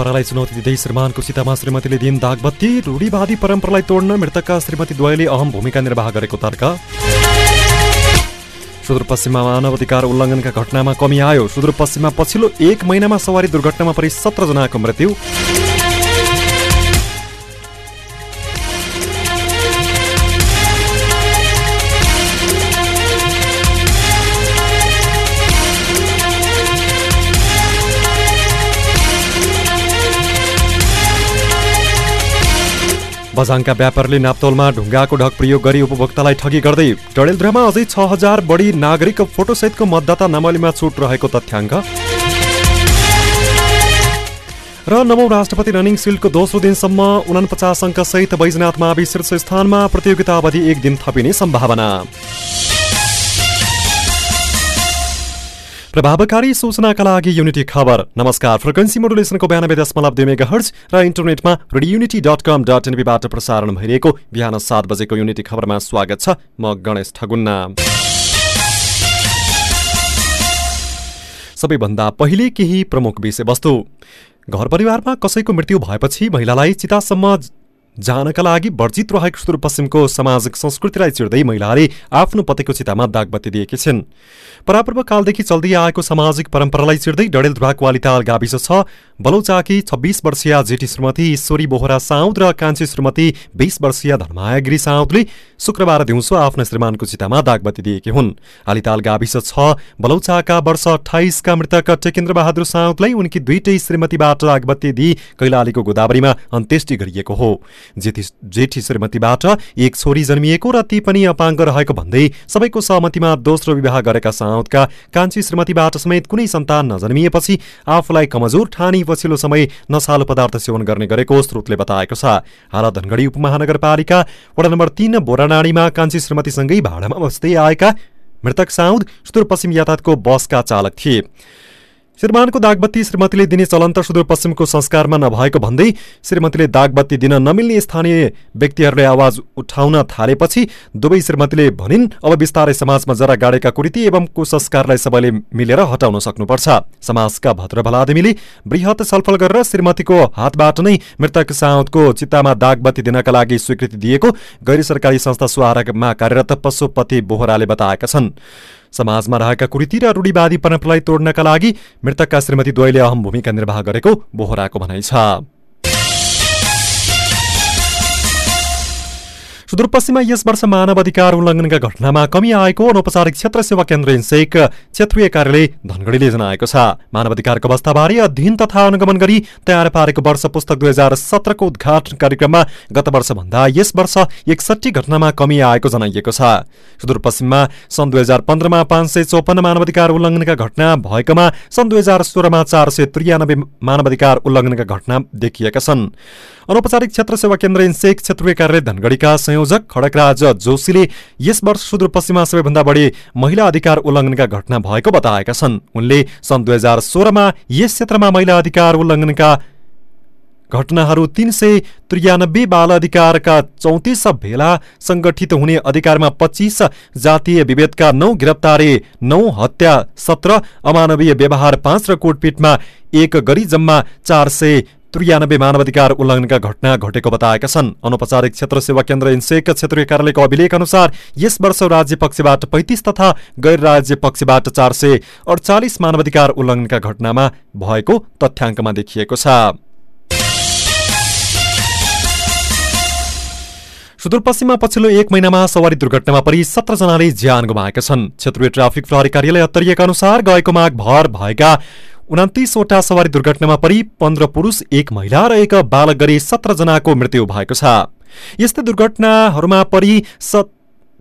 परम्परालाई चुनौती दिँदै श्रीमानको सीतामा श्रीमतीले दिन दागबत्ती रूढीवादी परम्परालाई तोड्न मृतकका श्रीमती द्वयले अहम भूमिका निर्वाह गरेको तर्क सुदूरपश्चिममा मानव अधिकार उल्लङ्घनका घटनामा कमी आयो सुदूरपश्चिममा पछिल्लो एक महिनामा सवारी दुर्घटनामा परि सत्रजनाको मृत्यु बझाङका व्यापारीले नाप्तोलमा ढुङ्गाको ढक प्रयोग गरी उपभोक्तालाई ठगी गर्दै डडेलधुरामा अझै छ हजार बढी नागरिक फोटोसहितको मतदाता नामावलीमा छुट रहेको तथ्याङ्क। र नवौं राष्ट्रपति रनिङ सिल्डको दोस्रो दिनसम्म उनपचास अङ्कसहित बैजनाथ मावि शीर्ष स्थानमा प्रतियोगिता अवधि एक दिन थपिने सम्भावना। प्रभावकारी सूचनाका लागि युनिटी खबर। नमस्कार। फ्रिक्वेन्सी मोडुलेसनको बयानब्बे दशमलव दुई मेगा हर्ज र इन्टरनेटमा radio unity dot com dot एनबीबाट प्रसारण भइरहेको बिहान सात बजेको युनिटी खबरमा स्वागत छ। म गणेश ठगुन्ना। सबैभन्दा पहिले केही प्रमुख विषयवस्तु। घर परिवारमा कसैको मृत्यु भएपछि महिलालाई चितासम्म जानका लागि वर्जित रहेको सुदूरपश्चिमको सामाजिक संस्कृतिलाई चिर्दै महिलाले आफ्नो पतिको चितामा दागबत्ती दिएकी छिन्। परापूर्व कालदेखि चल्दै आएको सामाजिक परम्परालाई चिर्दै डडेलधुराको वालिताल गाविस छ। बलौचाकी छब्बिस वर्षीय जेठी श्रीमती ईश्वरी बोहरा साउद र कान्छी श्रीमती बिस वर्षीय धर्मायागिरी साउदले शुक्रबार दिउँसो आफ्नो श्रीमानको चितामा दागबत्ती दिएकी हुन्। आलिताल गाविस छ। बलौचाका वर्ष अठाइसका मृतक टेकेन्द्र बहादुर साउदलाई उनकी दुईटै श्रीमतीबाट दागबत्ती दिई कैलालीको गोदावरीमा अन्त्येष्टि गरिएको हो। जेठी श्रीमतीबाट एक छोरी जन्मिएको र ती पनि अपाङ्ग रहेको भन्दै सबैको सहमतिमा दोस्रो विवाह गरेका साउदका कान्छी श्रीमतीबाट समेत कुनै सन्तान नजन्मिएपछि आफूलाई कमजोर ठानी पछिल्लो समय नसालु पदार्थ सेवन गर्ने गरेको स्रोतले बताएको छ। हाल धनगढी उपमहानगरपालिका वडा नम्बर तीन बोरानाडीमा कान्छी श्रीमतीसँगै भाडामा बस्दै आएका मृतक साउद सुदूरपश्चिम यातायातको बसका चालक थिए। श्रीमानको दागबत्ती श्रीमतीले दिने चलन सुदूरपश्चिमको संस्कारमा नभएको भन्दै श्रीमतीले दागबत्ती दिन नमिल्ने स्थानीय व्यक्तिहरूले आवाज उठाउन थालेपछि दुवै श्रीमतीले भनिन् अब बिस्तारै समाजमा जरा गाडेका कुरीति एवं कुसंस्कारलाई सबैले मिलेर हटाउन सक्नुपर्छ। समाजका भद्रभलादेमीले वृहत छलफल गरेर श्रीमतीको हातबाट नै मृतक साउदको चित्तामा दागबत्ती दिनका लागि स्वीकृति दिएको गैर संस्था सुहारामा कार्यरत पशुपति बोहराले बताएका छन्। समाजमा रहेका कुरीति र रूढीवादी परम्परालाई तोड्नका लागि मृतकका श्रीमती द्वैले अहम भूमिका निर्वाह गरेको बोहराको भनाइ छ। सुदूरपश्चिममा यस वर्ष मानव अधिकार उल्लङ्घनका घटनामा कमी आएको अनौपचारिक क्षेत्र सेवा केन्द्र इन्सेक क्षेत्रीय कार्यालय धनगढीले जनाएको छ मानव अधिकारको अवस्थाबारे अध्ययन तथा अनुगमन गरी तयार पारेको वर्ष पुस्तक दुई हजार सत्रको उद्घाटन कार्यक्रममा गत वर्षभन्दा यस वर्ष एकसट्ठी घटनामा कमी आएको जनाइएको छ सुदूरपश्चिममा सन् दुई हजार पन्ध्रमा पाँच सय चौपन्न मानवाधिकार उल्लङ्घनका घटना भएकोमा सन् दुई हजार सोह्रमा चार सय त्रियानब्बे मानवाधिकार उल्लङ्घनका घटना देखिएका छन् अनौपचारिक क्षेत्र सेवा केन्द्र इन्सेक क्षेत्रीय कार्यालय धनगढीका संयोजक खडकराज जोशीले यस वर्ष सुदूरपश्चिममा सबैभन्दा बढी महिला अधिकार उल्लङ्घनका घटना भएको बताएका छन्। उनले सन् दुई हजार सोह्रमा यस क्षेत्रमा महिला अधिकार उल्लङ्घनका घटनाहरू तीन सय त्रियानब्बे बाल अधिकारका चौतिस भेला संगठित हुने अधिकारमा पच्चिस जातीय विभेदका नौ गिरफ्तारी नौ हत्या सत्र अमानवीय व्यवहार पाँच र कोटपिटमा एक गरी जम्मा चार सय त्रियानब्बे मानवाधिकार उल्लङ्घनका घटना घटेको बताएका छन्। अनौपचारिक क्षेत्र सेवा केन्द्र इन्सेक क्षेत्रीय कार्यालयको अभिलेख अनुसार यस वर्ष राज्य पक्षबाट पैंतिस तथा गैर राज्य पक्षबाट चार सय अडचालिस मानवाधिकार उल्लङ्घनका घटनामा भएको तथ्याङ्कमा देखिएको छ। सुदूरपश्चिममा पछिल्लो एक महिनामा सवारी दुर्घटनामा परि सत्रजनाले ज्यान गुमाएका छन्। क्षेत्रीय ट्राफिक प्रहरी कार्यालय अत्तरिएका अनुसार गएको माघ भर भएका उनातिसवटा सवारी दुर्घटनामा परि पन्ध्र पुरुष एक महिला र एक बालक गरी सत्रजनाको मृत्यु भएको छ। यस्तै दुर्घटनाहरूमा परि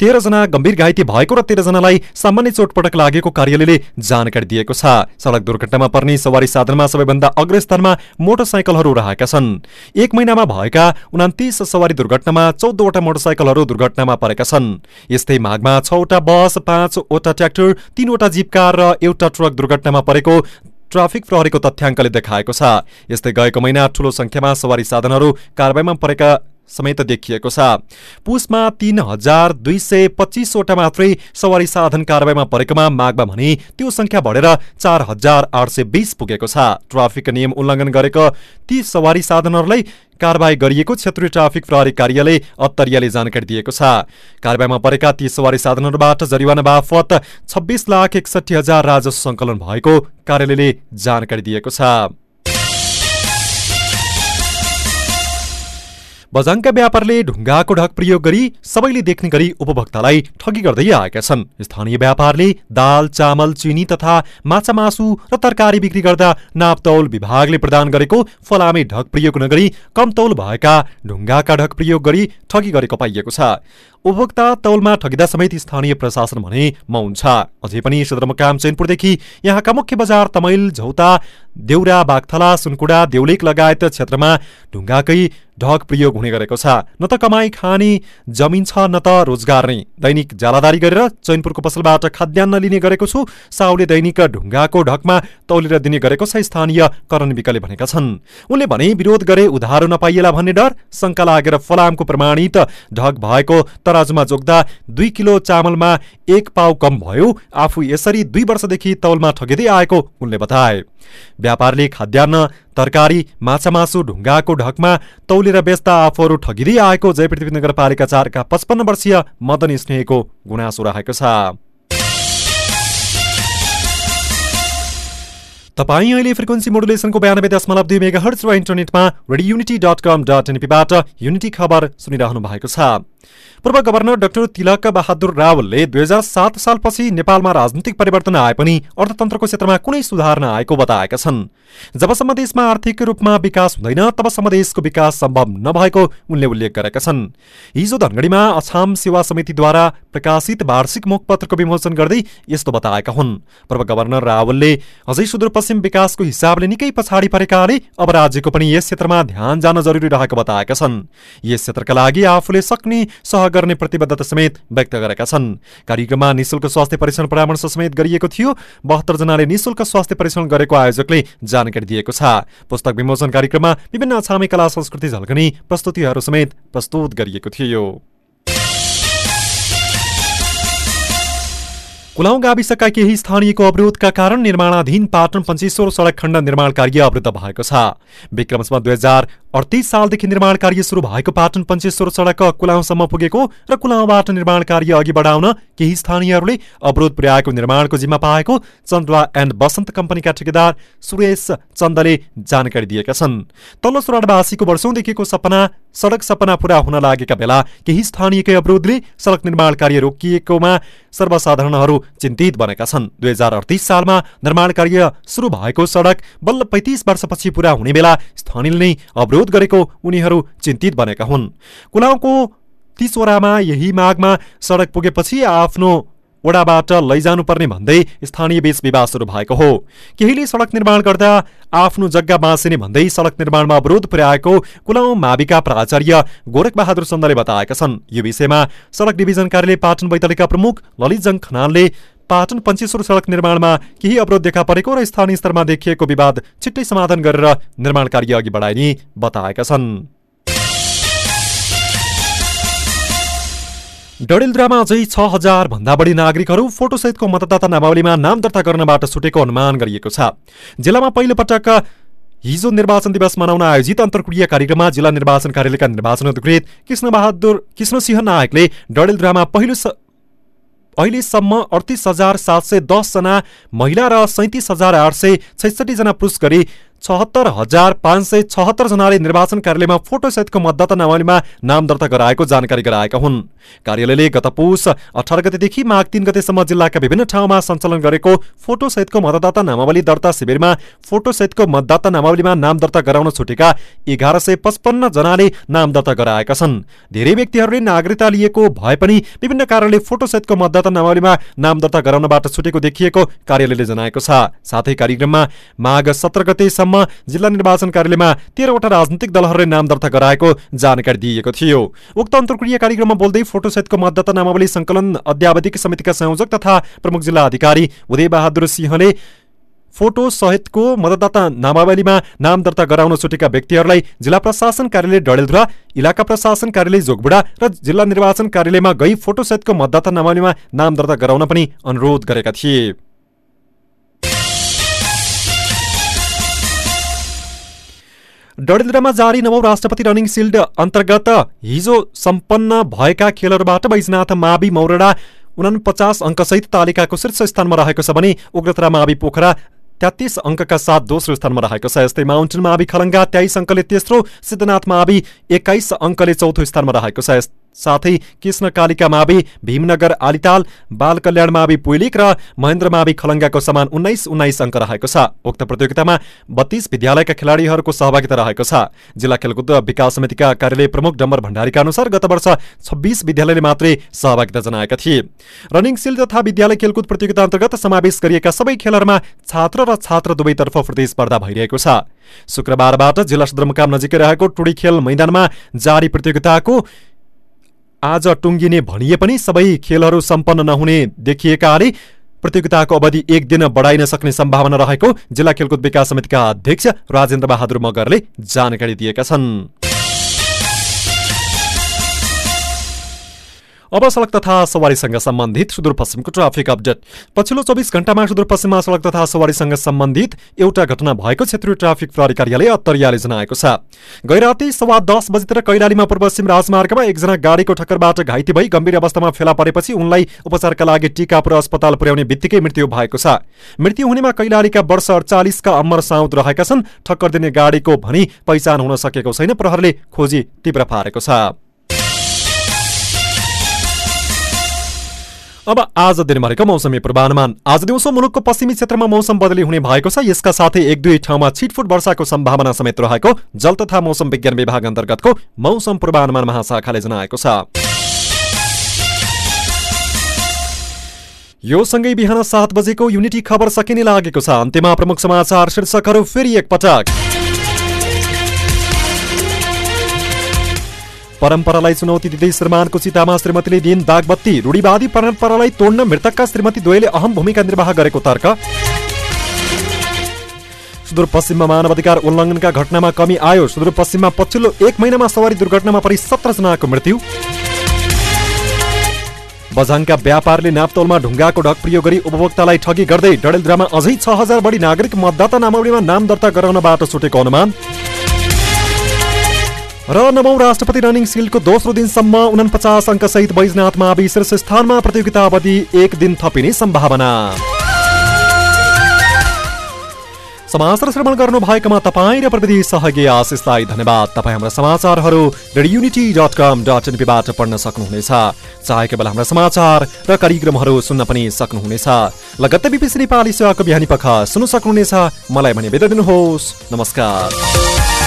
तेह्रजना गम्भीर घाइते भएको र तेह्रजनालाई सामान्य चोटपटक लागेको कार्यालयले जानकारी दिएको छ। सड़क दुर्घटनामा पर्ने सवारी साधनमा सबैभन्दा अग्रस्थानमा मोटरसाइकलहरू रहेका छन्। एक महिनामा भएका उनातिस सवारी दुर्घटनामा चौधवटा मोटरसाइकलहरू दुर्घटनामा परेका छन्। यस्तै माघमा छवटा बस पाँचवटा ट्र्याक्टर तीनवटा जीप कार र एउटा ट्रक दुर्घटनामा परेको ट्राफिक प्रहरीको तथ्याङ्कले देखाएको छ। यस्तै गएको महिना ठूलो संख्यामा सवारी साधनहरू कारवाहीमा परेका समेत देखिएको छ। पुसमा तीन हजार दुई सय पच्चिसवटा मात्रै सवारी साधन कारवाहीमा परेकोमा मागमा भने त्यो संख्या बढेर चार हजार आठ सय बिस पुगेको छ। ट्राफिक नियम उल्लङ्घन गरेको ती सवारी साधनहरूलाई कारवाही गरिएको क्षेत्रीय ट्राफिक प्रहरी कार्यालय अत्तरियाले जानकारी दिएको छ। कारवाहीमा परेका ती सवारी साधनहरूबाट जरिवाना बापत छब्बिस लाख एकसठी हजार राजस्व सङ्कलन भएको कार्यालयले जानकारी दिएको छ। बजाङका व्यापारले ढुङ्गाको ढक प्रयोग गरी सबैले देख्ने गरी उपभोक्तालाई ठगी गर्दै आएका छन्। स्थानीय व्यापारले दाल चामल चिनी तथा माछा मासु र तरकारी बिक्री गर्दा नापतौल विभागले प्रदान गरेको फलामे ढक प्रयोग नगरी कमतौल भएका ढुङ्गाका ढक प्रयोग गरी ठगी गरेको पाइएको छ। उपभोक्ता तौलमा ठगिदा समेत स्थानीय प्रशासन भने मौन छ अझै पनि सदरमुकाम चैनपुरदेखि यहाँका मुख्य बजार तमैल झौता देउरा बागथला सुनकुडा देउलेक लगायत क्षेत्रमा ढुङ्गाकै ढक प्रयोग हुने गरेको छ। न त कमाई खाने जमिन छ न त रोजगार नै। दैनिक जालादारी गरेर चैनपुरको पसलबाट खाद्यान्न लिने गरेको छु। साउले दैनिक ढुङ्गाको ढकमा तौलेर दिने गरेको छ स्थानीय करण विकले भनेका छन्। उनले भने विरोध गरे उधारो नपाइएला भन्ने डर शङ्का लागेर फलामको प्रमाणित ढक भएको तराजुमा जोग्दा दुई किलो चामलमा एक पाउ कम भयो। आफू यसरी दुई वर्षदेखि तौलमा ठगिँदै आएको उनले बताए। व्यापारले खाद्यान्न तरकारी माछा मासु ढुङ्गाको ढकमा तौलेर बेच्दा आफूहरू ठगिँदै आएको जयपृथ्वी नगरपालिका चारका पचपन्न वर्षीय मदन स्नेहको गुनासो रहेको छ। तपाईँ अहिले फ्रिक्वेन्सी मोडुलेसनको बयानब्बे दशमलव दुई मेगा हर्च र इन्टरनेटमा radio Unity dot com dot एनपीबाट unity खबर सुनिरहनु भएको छ। पूर्व गभर्नर डाक्टर तिलक बहादुर रावलले दुई हजार सात सालपछि नेपालमा राजनीतिक परिवर्तन आए पनि अर्थतन्त्रको क्षेत्रमा कुनै सुधार नआएको बताएका छन्। जबसम्म देशमा आर्थिक रूपमा विकास हुँदैन तबसम्म देशको विकास सम्भव नभएको उनले उल्लेख गरेका छन्। हिजो धनगढीमा अछाम सेवा समितिद्वारा प्रकाशित वार्षिक मुखपत्रको विमोचन गर्दै यस्तो बताएका हुन्। पूर्व गभर्नर रावलले अझै सुदूरपश्चिम विकासको हिसाबले निकै पछाडि परेकाले अब राज्यको पनि यस क्षेत्रमा ध्यान जान जरुरी रहेको बताएका छन्। यस क्षेत्रका लागि आफूले सक्ने सह गर्ने प्रतिबद्धता समेत व्यक्त गरेका छन्। कार्यक्रममा निशुल्क स्वास्थ्य परीक्षण परामर्श समेत गरिएको थियो। बहत्तर जनाले निशुल्क स्वास्थ्य परीक्षण गरेको आयोजकले जानकारी दिएको छ। पुस्तक विमोचन कार्यक्रममा विभिन्न छामे कला संस्कृति झल्कने प्रस्तुतिहरू समेत प्रस्तुत गरिएको थियो। कुलाउ गाविसका केही स्थानीयको अवरोधका कारण निर्माणाधीन पाटन पञ्चेश्वर सडक खण्ड निर्माण कार्य अवरुद्ध भएको छ। विक्रमसम्म दुई हजार अडतिस सालदेखि निर्माण कार्य सुरु भएको पाटन पञ्चेश्वर सडक कुलाउसम्म पुगेको र कुलाउबाट निर्माण कार्य अघि बढाउन केही स्थानीयहरूले अवरोध पुर्याएको निर्माणको जिम्मा पाएको चन्द्वा एन्ड बसन्त कम्पनीका ठेकेदार सुरेश चन्दले जानकारी दिएका छन्। तल्लो सुराडवासीको वर्षौंदेखिको सपना सडक सपना पूरा हुन लागेका बेला केही स्थानीयकै अवरोधले सडक निर्माण कार्य रोकिएकोमा सर्वसाधारणहरू चिन्तित बनेका छन्। दुई हजार अडतिस सालमा निर्माण कार्य सुरु भएको सडक बल्ल पैतिस वर्षपछि पूरा हुने बेला स्थानीयले नै अवरोध गरेको उनीहरू चिन्तित बनेका हुन्। कुलाउको तीसवटामा यही मागमा सडक पुगेपछि आफ्नो ओडाबाट लैजानुपर्ने भन्दै स्थानीय बीच विवाद सुरु भएको हो। केहीले सडक निर्माण गर्दा आफ्नो जग्गा बाँसिने भन्दै सडक निर्माणमा अवरोध पुर्याएको कुलाउ माविका प्राचार्य गोरख बहादुर चन्दले बताएका छन्। यो विषयमा सडक डिभिजन कार्यालय पाटन बैतडीका प्रमुख ललितजङ खनालले पाटन पञ्चेश्वर सडक निर्माणमा केही अवरोध देखा परेको र स्थानीय स्तरमा देखिएको विवाद छिट्टै समाधान गरेर निर्माण कार्य अघि बढाइने बताएका छन्। डडेलधुरामा अझै छ हजार भन्दा बढी नागरिकहरू फोटोसहितको मतदाता नामावलीमा नाम दर्ता गर्नबाट छुटेको अनुमान गरिएको छ। जिल्लामा पहिलो पटक हिजो निर्वाचन दिवस मनाउन आयोजित अन्तर्क्रिया कार्यक्रममा जिल्ला निर्वाचन कार्यालयका निर्वाचन अधिकृत कृष्णबहादुर कृष्णसिंह नायकले डडेलधुरामा पहिलो अहिलेसम्म अडतिस हजार सात सय दसजना महिला र सैतिस हजार आठ सय छैसठीजना पुरुष गरी छहत्तर हजार पाँच सय छहत्तर जनाले निर्वाचन कार्यालयमा फोटोसहितको मतदाता नामावलीमा नाम दर्ता गराएको जानकारी गराएका हुन्। कार्यालयले गत पुस अठार गतेदेखि माघ तीन गतेसम्म जिल्लाका विभिन्न ठाउँमा सञ्चालन गरेको फोटोसहितको मतदाता नामावली दर्ता शिविरमा फोटोसहितको मतदाता नामावलीमा नाम दर्ता गराउन छुटेका एघार सय पचपन्न जनाले नाम दर्ता गराएका छन्। धेरै व्यक्तिहरूले नागरिकता लिएको भए पनि विभिन्न कारणले फोटोसहितको मतदाता नामावलीमा नाम दर्ता गराउनबाट छुटेको देखिएको कार्यालयले जनाएको छ। साथै कार्यक्रममा माघ सत्र गतेसम्म जिल्ला निर्वाचन कार्यालयमा तेह्रवटा राजनीतिक दलहरूले नाम दर्ता गराएको जानकारी दिइएको थियो। उक्त अन्तर्क्रिया कार्यक्रममा बोल्दै फोटोसहितको मतदाता नामावली संकलन अध्यावधिक समितिका संयोजक तथा प्रमुख जिल्ला अधिकारी उदय बहादुर सिंहले फोटो सहितको मतदाता नामावलीमा नाम दर्ता गराउन छुटेका व्यक्तिहरूलाई जिल्ला प्रशासन कार्यालय डडेलधुरा इलाका प्रशासन कार्यालय जोगबुडा र जिल्ला निर्वाचन कार्यालयमा गई फोटो सहितको मतदाता नामावलीमा नाम दर्ता गराउन पनि अनुरोध गरेका थिए। डडेलधुरामा जारी नवौं राष्ट्रपति रनिङ सिल्ड अन्तर्गत हिजो सम्पन्न भएका खेलहरूबाट बैजनाथ मावि मौरडा उनापचास अङ्कसहित तालिकाको शीर्ष स्थानमा रहेको छ भने उग्रतरा मावि पोखरा तेत्तिस अङ्कका साथ दोस्रो स्थानमा रहेको छ। यस्तै माउन्टेन मावि खलङ्गा तेइस अङ्कले तेस्रो सिद्धनाथ मावि एक्काइस अङ्कले चौथो स्थानमा रहेको छ। साथै कृष्ण कालिका मावि भीमनगर आलिताल बाल कल्याण मावि पुइलिक र महेन्द्र मावि खलङ्गाको समान उन्नाइस उन्नाइस अङ्क रहेको छ। उक्त प्रतियोगितामा बत्तीस विद्यालयका खेलाडीहरूको सहभागिता रहेको छ। जिल्ला खेलकुद विकास समितिका कार्यालय प्रमुख डम्बर भण्डारीका अनुसार गत वर्ष छब्बिस विद्यालयले मात्रै सहभागिता जनाएका थिए। रनिङ सिल तथा विद्यालय खेलकुद प्रतियोगिता अन्तर्गत समावेश गरिएका सबै खेलहरूमा छात्र र छात्र दुवैतर्फ प्रतिस्पर्धा भइरहेको छ। शुक्रबारबाट जिल्ला सदरमुकाम नजिकै रहेको टुडी खेल मैदानमा जारी प्रतियोगिताको आज टुङ्गिने भनिए पनि सबै खेलहरू सम्पन्न नहुने देखिएकाले प्रतियोगिताको अवधि एक दिन बढाइन सक्ने सम्भावना रहेको जिल्ला खेलकुद विकास समितिका अध्यक्ष राजेन्द्र बहादुर मगरले जानकारी दिएका छन्। अब सडक तथा सवारीसँग सम्बन्धित सुदूरपश्चिमको ट्राफिक अपडेट। पछिल्लो चौबिस घण्टामा सुदूरपश्चिममा सडक तथा सवारीसँग सम्बन्धित एउटा घटना भएको क्षेत्रीय ट्राफिक प्रहरी कार्यालय अत्तरियाले जनाएको छ। गैराती सवा दस बजीतिर कैलालीमा पूर्वश्चिम राजमार्गमा एकजना गाडीको ठक्करबाट घाइते भई गम्भीर अवस्थामा फेला परेपछि उनलाई उपचारका लागि टिकापुर अस्पताल पुर्याउने बित्तिकै मृत्यु भएको छ। मृत्यु हुनेमा कैलालीका वर्ष अडचालिसका अमर साउद रहेका छन्। ठक्कर दिने गाडीको भनी पहिचान हुन सकेको छैन। प्रहरले खोजी तीव्र पारेको छ। अब आज दिनभरिको मौसमी पूर्वानुमान। आज दिउँसो मुलुकको पश्चिमी क्षेत्रमा मौसम बदली हुने भएको छ। यसका साथै एक दुई ठाउँमा छिटफुट वर्षाको सम्भावना समेत रहेको जल तथा मौसम विज्ञान विभाग अन्तर्गतको मौसम पूर्वानुमान महाशाखाले जनाएको छ। यो सँगै बिहान सात बजेको युनिटी खबर सकिने लागेको छ। अन्त्यमा प्रमुख समाचार शीर्षकहरू फेरि एकपटक। परम्परालाई चुनौती दिँदै श्रीमानको चितामा श्रीमतीले दिन दागबत्ती रूढिवादी परम्परालाई तोड्न मृतकका श्रीमती द्वयले अहम भूमिका निर्वाह गरेको तर्क। सुदूरपश्चिममा मानवाधिकार उल्लङ्घनका घटनामा कमी आयो। सुदूरपश्चिममा पछिल्लो एक महिनामा सवारी दुर्घटनामा परि सत्र जनाको मृत्यु। बझाङका व्यापारले नाप्तोलमा ढुङ्गाको ढक प्रयोग गरी उपभोक्तालाई ठगी गर्दै डडेलधुरामा अझै छ हजार बढी नागरिक मतदाता नामावलीमा नाम दर्ता गराउन बाटो छुटेको अनुमान। र नवौं राष्ट्रपति रनिङ सिल्डको दोस्रो दिनसम्म उनपचास अङ्कसहित बैजनाथमा शीर्ष स्थानमा प्रतियोगिता अवधि एक दिन थपिने सम्भावना। समाचार श्रवण गर्नु भएकोमा तपाईँ र प्रविधि सहयोगी आशिषलाई धन्यवाद। तपाईँ हाम्रा समाचारहरू रेडियुनिटी डट कम डट एनपीबाट पढ्न सक्नुहुनेछ। चाहेको बेला हाम्रा समाचार र कार्यक्रमहरू सुन्न पनि सक्नुहुनेछ। लगत्तै बिपिसी नेपाली सेवाको बिहानी पख सुन्न सक्नुहुनेछ। मलाई भने बिदा दिनुहोस्। नमस्कार।